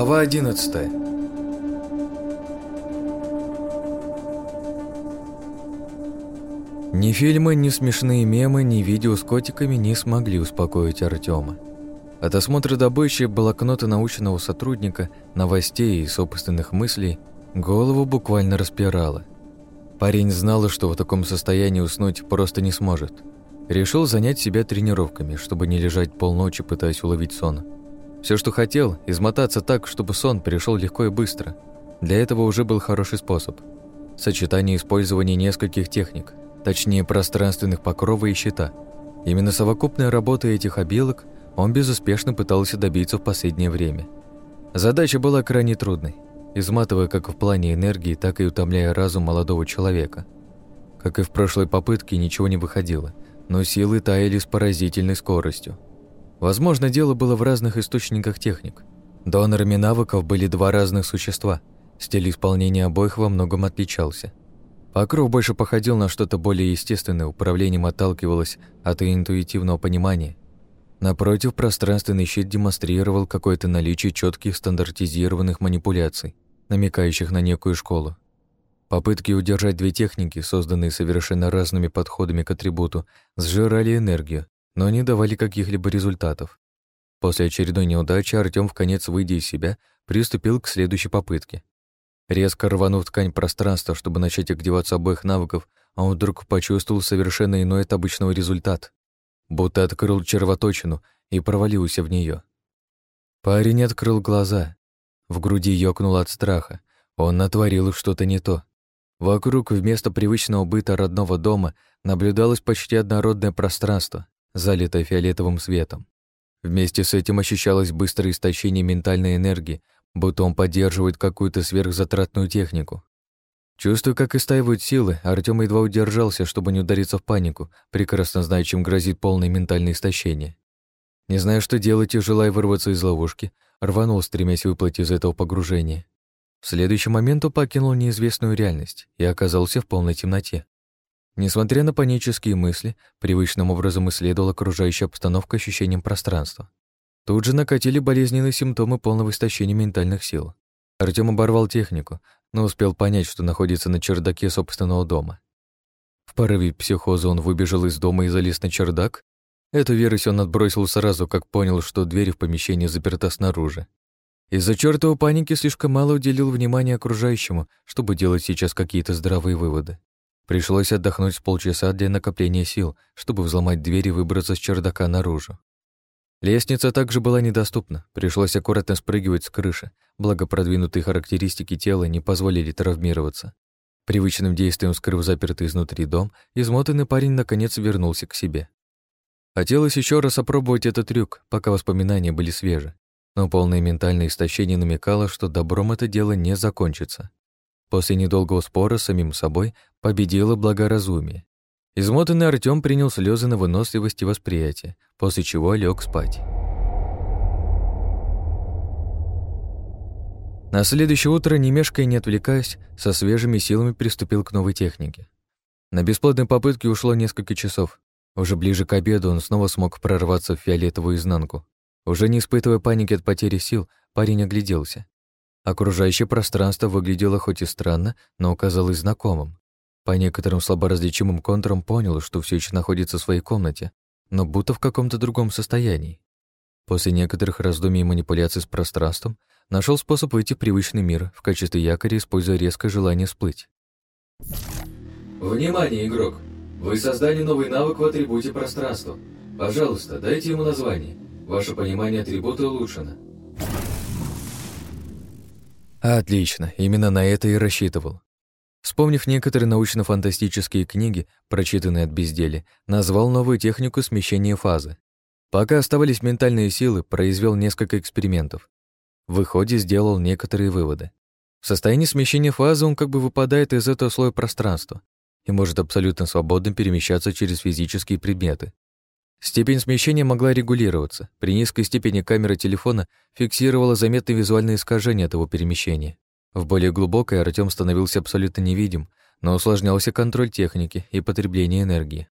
Глава 11 Ни фильмы, ни смешные мемы, ни видео с котиками не смогли успокоить Артема. От осмотра добычи, блокнота научного сотрудника, новостей и собственных мыслей голову буквально распирало. Парень знал, что в таком состоянии уснуть просто не сможет. Решил занять себя тренировками, чтобы не лежать полночи, пытаясь уловить сон. Все, что хотел, измотаться так, чтобы сон перешел легко и быстро. Для этого уже был хороший способ. Сочетание использования нескольких техник, точнее пространственных покровов и щита. Именно совокупная работа этих обилок он безуспешно пытался добиться в последнее время. Задача была крайне трудной, изматывая как в плане энергии, так и утомляя разум молодого человека. Как и в прошлой попытке, ничего не выходило, но силы таяли с поразительной скоростью – Возможно, дело было в разных источниках техник. Донорами навыков были два разных существа. Стиль исполнения обоих во многом отличался. Покров больше походил на что-то более естественное, управлением отталкивалось от интуитивного понимания. Напротив, пространственный щит демонстрировал какое-то наличие четких стандартизированных манипуляций, намекающих на некую школу. Попытки удержать две техники, созданные совершенно разными подходами к атрибуту, сжирали энергию, но не давали каких-либо результатов. После очередной неудачи Артём, в конец выйдя из себя, приступил к следующей попытке. Резко рванув ткань пространства, чтобы начать активацию обоих навыков, он вдруг почувствовал совершенно иной от обычного результат. Будто открыл червоточину и провалился в нее. Парень открыл глаза. В груди ёкнуло от страха. Он натворил что-то не то. Вокруг вместо привычного быта родного дома наблюдалось почти однородное пространство залитая фиолетовым светом. Вместе с этим ощущалось быстрое истощение ментальной энергии, будто он поддерживает какую-то сверхзатратную технику. Чувствуя, как истаивают силы, Артём едва удержался, чтобы не удариться в панику, прекрасно зная, чем грозит полное ментальное истощение. Не зная, что делать и желая вырваться из ловушки, рванул, стремясь выплатить из этого погружения. В следующий момент он покинул неизвестную реальность и оказался в полной темноте. Несмотря на панические мысли, привычным образом исследовал окружающую обстановку ощущением пространства. Тут же накатили болезненные симптомы полного истощения ментальных сил. Артём оборвал технику, но успел понять, что находится на чердаке собственного дома. В порыве психоза он выбежал из дома и залез на чердак. Эту версию он отбросил сразу, как понял, что дверь в помещении заперта снаружи. Из-за чертовой паники слишком мало уделил внимания окружающему, чтобы делать сейчас какие-то здравые выводы. Пришлось отдохнуть с полчаса для накопления сил, чтобы взломать дверь и выбраться с чердака наружу. Лестница также была недоступна, пришлось аккуратно спрыгивать с крыши, благо продвинутые характеристики тела не позволили травмироваться. Привычным действием скрыв запертый изнутри дом, измотанный парень наконец вернулся к себе. Хотелось еще раз опробовать этот трюк, пока воспоминания были свежи, но полное ментальное истощение намекало, что добром это дело не закончится. После недолгого спора с самим собой победило благоразумие. Измотанный Артём принял слезы на выносливость и восприятие, после чего лег спать. На следующее утро, не мешкая и не отвлекаясь, со свежими силами приступил к новой технике. На бесплодной попытке ушло несколько часов. Уже ближе к обеду он снова смог прорваться в фиолетовую изнанку. Уже не испытывая паники от потери сил, парень огляделся. Окружающее пространство выглядело хоть и странно, но казалось знакомым. По некоторым слаборазличимым контурам понял, что все еще находится в своей комнате, но будто в каком-то другом состоянии. После некоторых раздумий и манипуляций с пространством нашел способ выйти в привычный мир в качестве якоря, используя резкое желание всплыть. Внимание, игрок! Вы создали новый навык в атрибуте пространства. Пожалуйста, дайте ему название. Ваше понимание атрибута улучшено. Отлично, именно на это и рассчитывал. Вспомнив некоторые научно-фантастические книги, прочитанные от бездели, назвал новую технику смещения фазы. Пока оставались ментальные силы, произвел несколько экспериментов. В выходе сделал некоторые выводы. В состоянии смещения фазы он как бы выпадает из этого слоя пространства и может абсолютно свободно перемещаться через физические предметы. Степень смещения могла регулироваться. При низкой степени камера телефона фиксировала заметные визуальные искажения от его перемещения. В более глубокой Артём становился абсолютно невидим, но усложнялся контроль техники и потребление энергии.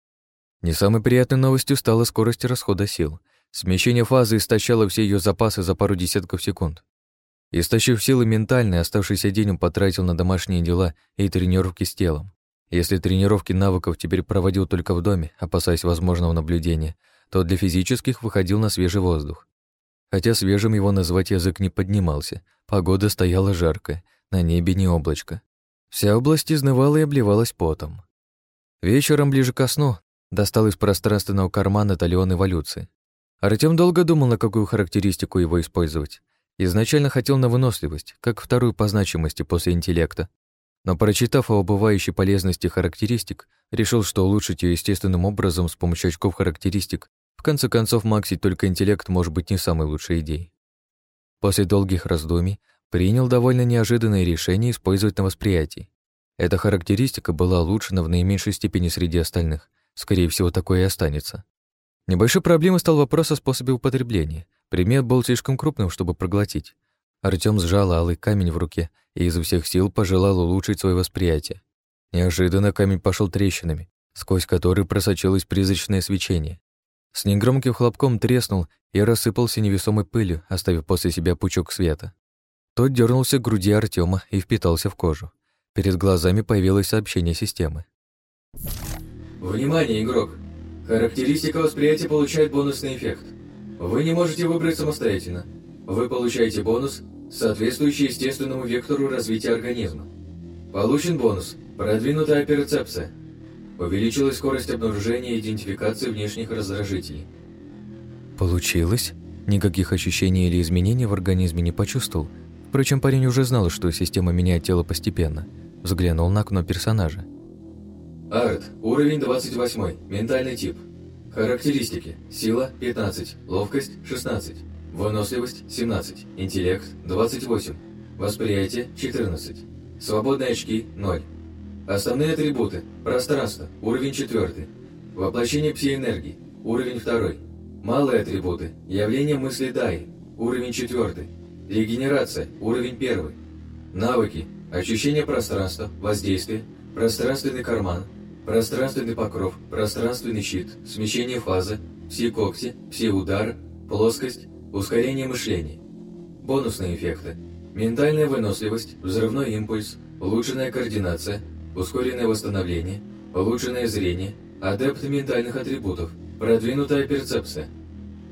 Не самой приятной новостью стала скорость расхода сил. Смещение фазы истощало все ее запасы за пару десятков секунд. Истощив силы ментальные, оставшийся день он потратил на домашние дела и тренировки с телом. Если тренировки навыков теперь проводил только в доме, опасаясь возможного наблюдения, то для физических выходил на свежий воздух. Хотя свежим его назвать язык не поднимался, Погода стояла жарко, на небе не облачко. Вся область изнывала и обливалась потом. Вечером, ближе ко сну, достал из пространственного кармана талион эволюции. Артём долго думал, на какую характеристику его использовать. Изначально хотел на выносливость, как вторую по значимости после интеллекта. Но прочитав о убывающей полезности характеристик, решил, что улучшить ее естественным образом с помощью очков характеристик, в конце концов максить только интеллект может быть не самой лучшей идеей. После долгих раздумий принял довольно неожиданное решение использовать на восприятии. Эта характеристика была улучшена в наименьшей степени среди остальных. Скорее всего, такое и останется. Небольшой проблемой стал вопрос о способе употребления. Предмет был слишком крупным, чтобы проглотить. Артём сжал алый камень в руке и изо всех сил пожелал улучшить свое восприятие. Неожиданно камень пошел трещинами, сквозь которые просочилось призрачное свечение. С негромким хлопком треснул и рассыпался невесомой пылью, оставив после себя пучок света. Тот дернулся к груди Артема и впитался в кожу. Перед глазами появилось сообщение системы. Внимание, игрок! Характеристика восприятия получает бонусный эффект. Вы не можете выбрать самостоятельно. Вы получаете бонус, соответствующий естественному вектору развития организма. Получен бонус – продвинутая перцепция – Увеличилась скорость обнаружения и идентификации внешних раздражителей. Получилось? Никаких ощущений или изменений в организме не почувствовал. Впрочем, парень уже знал, что система меняет тело постепенно. Взглянул на окно персонажа. Арт. Уровень 28. Ментальный тип. Характеристики. Сила – 15. Ловкость – 16. Выносливость – 17. Интеллект – 28. Восприятие – 14. Свободные очки – 0. Основные атрибуты – пространство, уровень 4, воплощение псиэнергии, уровень 2, малые атрибуты – явление мысли Дай, уровень 4, регенерация, уровень 1, навыки, ощущение пространства, воздействие, пространственный карман, пространственный покров, пространственный щит, смещение фазы, пси-когти, пси-удар, плоскость, ускорение мышления. Бонусные эффекты – ментальная выносливость, взрывной импульс, улучшенная координация – ускоренное восстановление, улучшенное зрение, адепт ментальных атрибутов, продвинутая перцепция.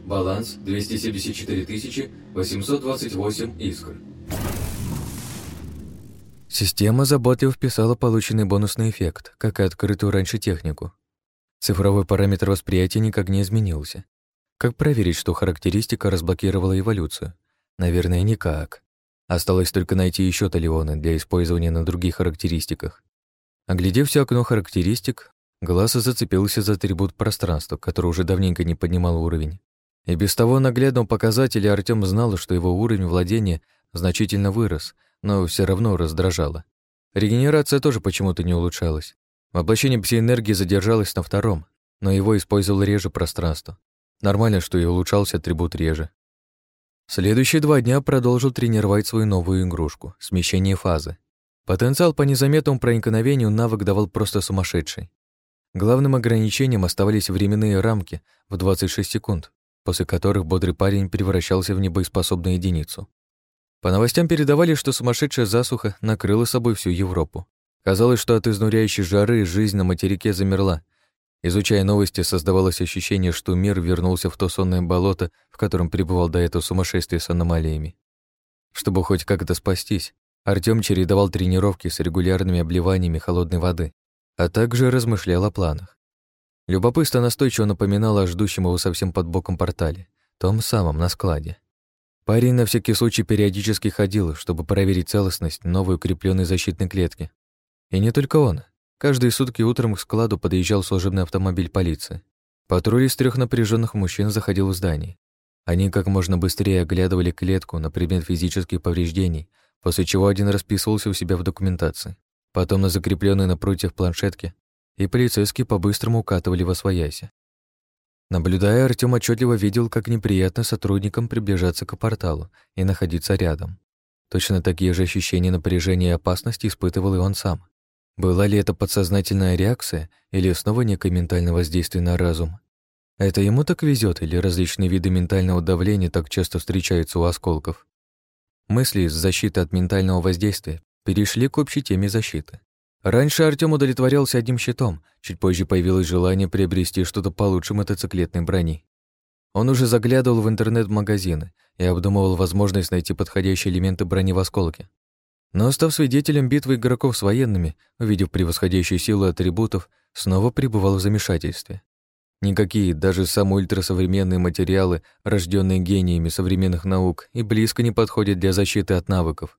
Баланс 274 828 искр. Система заботливо вписала полученный бонусный эффект, как и открытую раньше технику. Цифровой параметр восприятия никак не изменился. Как проверить, что характеристика разблокировала эволюцию? Наверное, никак. Осталось только найти еще талионы для использования на других характеристиках. Оглядев все окно характеристик, глаз зацепился за трибут пространства, который уже давненько не поднимал уровень. И без того наглядного показателя Артём знал, что его уровень владения значительно вырос, но все равно раздражало. Регенерация тоже почему-то не улучшалась. Воплощение псиэнергии задержалось на втором, но его использовал реже пространство. Нормально, что и улучшался атрибут реже. Следующие два дня продолжил тренировать свою новую игрушку — смещение фазы — Потенциал по незаметному проникновению навык давал просто сумасшедший. Главным ограничением оставались временные рамки в 26 секунд, после которых бодрый парень превращался в небоеспособную единицу. По новостям передавали, что сумасшедшая засуха накрыла собой всю Европу. Казалось, что от изнуряющей жары жизнь на материке замерла. Изучая новости, создавалось ощущение, что мир вернулся в то сонное болото, в котором пребывал до этого сумасшествие с аномалиями. Чтобы хоть как-то спастись, Артём чередовал тренировки с регулярными обливаниями холодной воды, а также размышлял о планах. Любопытство настойчиво напоминало о ждущем его совсем под боком портале, том самом, на складе. Парень на всякий случай периодически ходил, чтобы проверить целостность новой укрепленной защитной клетки. И не только он. Каждые сутки утром к складу подъезжал служебный автомобиль полиции. Патруль из трех напряженных мужчин заходил в здание, они как можно быстрее оглядывали клетку на предмет физических повреждений, после чего один расписывался у себя в документации, потом на закрепленной напротив планшетке, и полицейские по-быстрому укатывали во свояси. Наблюдая, Артём отчетливо видел, как неприятно сотрудникам приближаться к порталу и находиться рядом. Точно такие же ощущения напряжения и опасности испытывал и он сам. Была ли это подсознательная реакция или снова некое ментальное воздействие на разум? Это ему так везет, или различные виды ментального давления так часто встречаются у осколков? Мысли с защиты от ментального воздействия перешли к общей теме защиты. Раньше Артём удовлетворялся одним щитом, чуть позже появилось желание приобрести что-то получше мотоциклетной брони. Он уже заглядывал в интернет-магазины и обдумывал возможность найти подходящие элементы брони в осколке. Но, став свидетелем битвы игроков с военными, увидев превосходящие силы атрибутов, снова пребывал в замешательстве. Никакие, даже самые ультрасовременные материалы, рожденные гениями современных наук, и близко не подходят для защиты от навыков.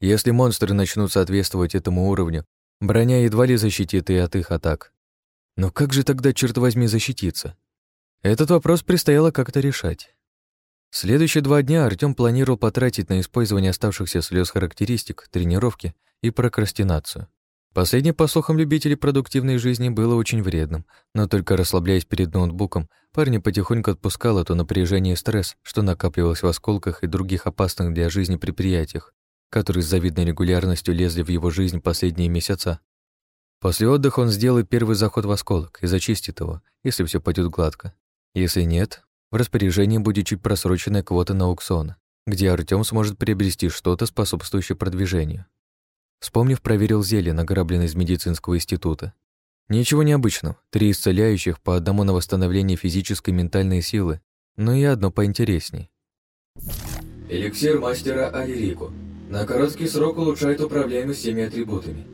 Если монстры начнут соответствовать этому уровню, броня едва ли защитит и от их атак. Но как же тогда, черт возьми, защититься? Этот вопрос предстояло как-то решать. Следующие два дня Артём планировал потратить на использование оставшихся слез характеристик, тренировки и прокрастинацию. Последнее, по слухам любителей продуктивной жизни, было очень вредным, но только расслабляясь перед ноутбуком, парни потихоньку отпускало то напряжение и стресс, что накапливалось в осколках и других опасных для жизни предприятиях, которые с завидной регулярностью лезли в его жизнь последние месяца. После отдыха он сделает первый заход в осколок и зачистит его, если все пойдет гладко. Если нет, в распоряжении будет чуть просроченная квота на аукцион, где Артем сможет приобрести что-то, способствующее продвижению. Вспомнив, проверил зелье, награбленное из медицинского института. Ничего необычного. Три исцеляющих, по одному на восстановление физической и ментальной силы, но и одно поинтересней. Эликсир мастера Алирику На короткий срок улучшает управляемость всеми атрибутами.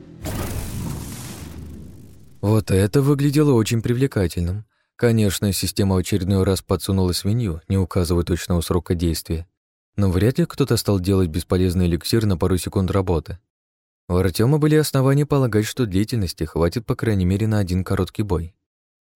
Вот это выглядело очень привлекательным. Конечно, система очередной раз подсунула свинью, не указывая точного срока действия. Но вряд ли кто-то стал делать бесполезный эликсир на пару секунд работы. У Артёма были основания полагать, что длительности хватит по крайней мере на один короткий бой.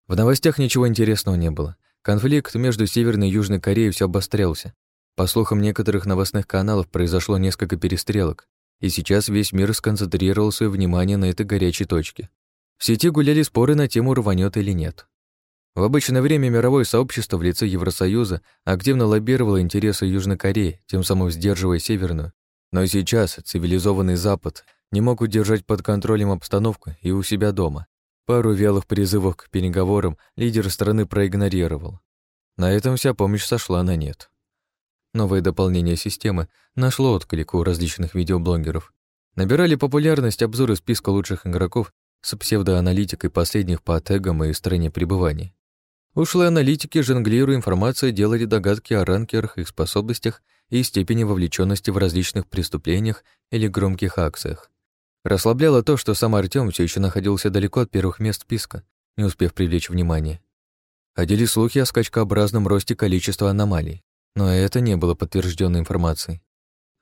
В новостях ничего интересного не было. Конфликт между Северной и Южной Кореей все обострялся. По слухам некоторых новостных каналов произошло несколько перестрелок, и сейчас весь мир сконцентрировал свое внимание на этой горячей точке. В сети гуляли споры на тему, рванет или нет. В обычное время мировое сообщество в лице Евросоюза активно лоббировало интересы Южной Кореи, тем самым сдерживая Северную. Но сейчас цивилизованный Запад не мог удержать под контролем обстановку и у себя дома. Пару вялых призывов к переговорам лидер страны проигнорировал. На этом вся помощь сошла на нет. Новое дополнение системы нашло отклик у различных видеоблогеров. Набирали популярность обзоры списка лучших игроков с псевдоаналитикой последних по тегам и стране пребывания. Ушлые аналитики, жонглируя информацией, делали догадки о ранкерах, их способностях и степени вовлеченности в различных преступлениях или громких акциях. Расслабляло то, что сам Артём все еще находился далеко от первых мест списка, не успев привлечь внимание. Ходили слухи о скачкообразном росте количества аномалий, но это не было подтвержденной информацией.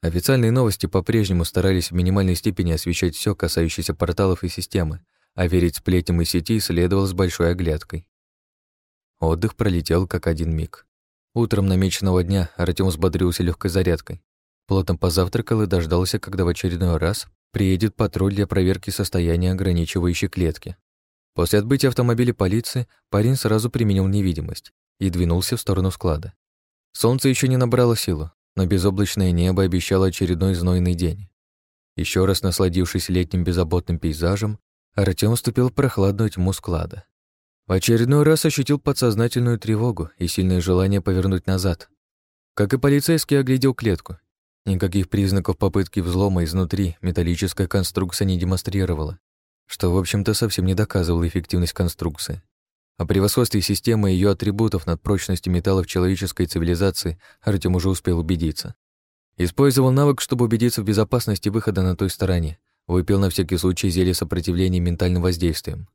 Официальные новости по-прежнему старались в минимальной степени освещать все, касающееся порталов и системы, а верить сплетням из сети следовало с большой оглядкой. Отдых пролетел как один миг. Утром намеченного дня Артём взбодрился легкой зарядкой. Плотно позавтракал и дождался, когда в очередной раз Приедет патруль для проверки состояния ограничивающей клетки. После отбытия автомобиля полиции парень сразу применил невидимость и двинулся в сторону склада. Солнце еще не набрало силу, но безоблачное небо обещало очередной знойный день. Еще раз насладившись летним беззаботным пейзажем, Артем вступил в прохладную тьму склада. В очередной раз ощутил подсознательную тревогу и сильное желание повернуть назад. Как и полицейский, оглядел клетку Никаких признаков попытки взлома изнутри металлическая конструкция не демонстрировала, что, в общем-то, совсем не доказывало эффективность конструкции. О превосходстве системы и ее атрибутов над прочностью металлов человеческой цивилизации Артем уже успел убедиться. Использовал навык, чтобы убедиться в безопасности выхода на той стороне, выпил на всякий случай зелье сопротивления ментальным воздействием.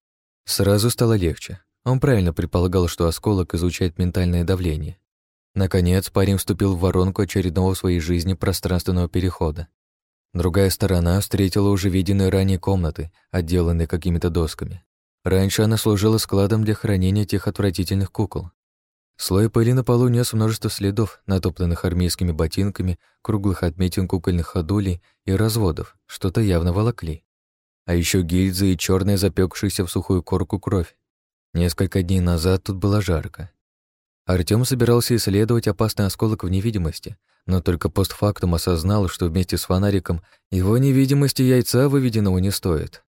Сразу стало легче. Он правильно предполагал, что осколок изучает ментальное давление. Наконец, парень вступил в воронку очередного в своей жизни пространственного перехода. Другая сторона встретила уже виденные ранее комнаты, отделанные какими-то досками. Раньше она служила складом для хранения тех отвратительных кукол. Слой пыли на полу нес множество следов, натоптанных армейскими ботинками, круглых отметин кукольных ходулей и разводов, что-то явно волокли. А еще гильзы и черная запекшаяся в сухую корку кровь. Несколько дней назад тут было жарко. Артём собирался исследовать опасный осколок в невидимости, но только постфактум осознал, что вместе с фонариком его невидимости яйца выведенного не стоит.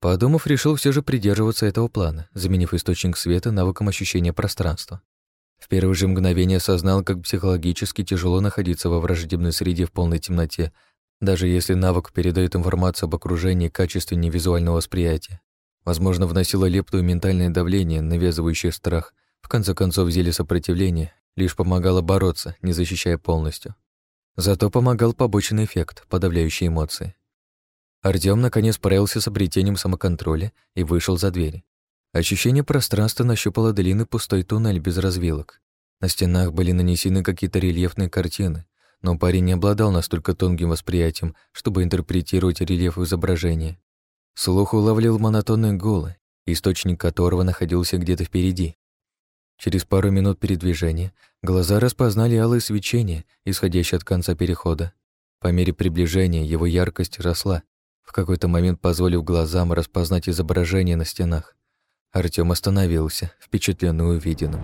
Подумав, решил все же придерживаться этого плана, заменив источник света навыком ощущения пространства. В первое же мгновение осознал, как психологически тяжело находиться во враждебной среде в полной темноте, даже если навык передает информацию об окружении качественнее визуального восприятия. Возможно, вносило лепту ментальное давление, навязывающее страх, в конце концов, зелье сопротивления лишь помогало бороться, не защищая полностью. Зато помогал побочный эффект, подавляющий эмоции. Артём наконец справился с обретением самоконтроля и вышел за дверь. Ощущение пространства нащупало длинный пустой туннель без развилок. На стенах были нанесены какие-то рельефные картины, но парень не обладал настолько тонким восприятием, чтобы интерпретировать рельеф изображения. Слух улавлил монотонные голы, источник которого находился где-то впереди, Через пару минут передвижения глаза распознали алое свечение, исходящее от конца перехода. По мере приближения его яркость росла, в какой-то момент позволив глазам распознать изображение на стенах. Артём остановился, впечатленный увиденным.